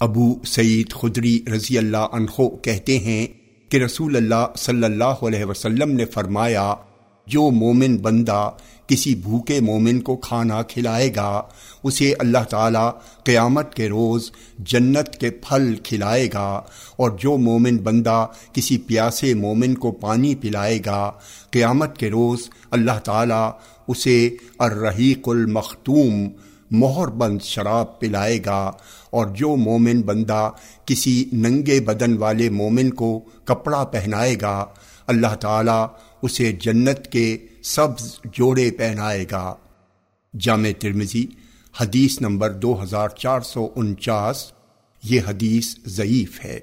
ابو سعید خدری رضی اللہ عنہ کہتے ہیں کہ رسول اللہ صلی اللہ علیہ وسلم نے فرمایا، جو مومن بندہ کسی بھوکے مومن کو کھانا کھلائے گا، اسے اللہ تعالیٰ قیامت کے روز جنت کے پھل کھلائے گا اور جو مومن بندہ کسی پیاسے مومن کو پانی پلائے گا، قیامت کے روز اللہ تعالیٰ اسے الرحیق المختوم تعالیٰ مہر بند شراب پلائے گا اور جو مومن بندہ کسی ننگے بدن والے مومن کو کپڑا پہنائے گا، اللہ تعالیٰ اسے جنت کے سبز جوڑے پہنائے گا۔ جامع ترمزی حدیث نمبر دو ہزار چار سو انچاس، یہ حدیث ضعیف ہے۔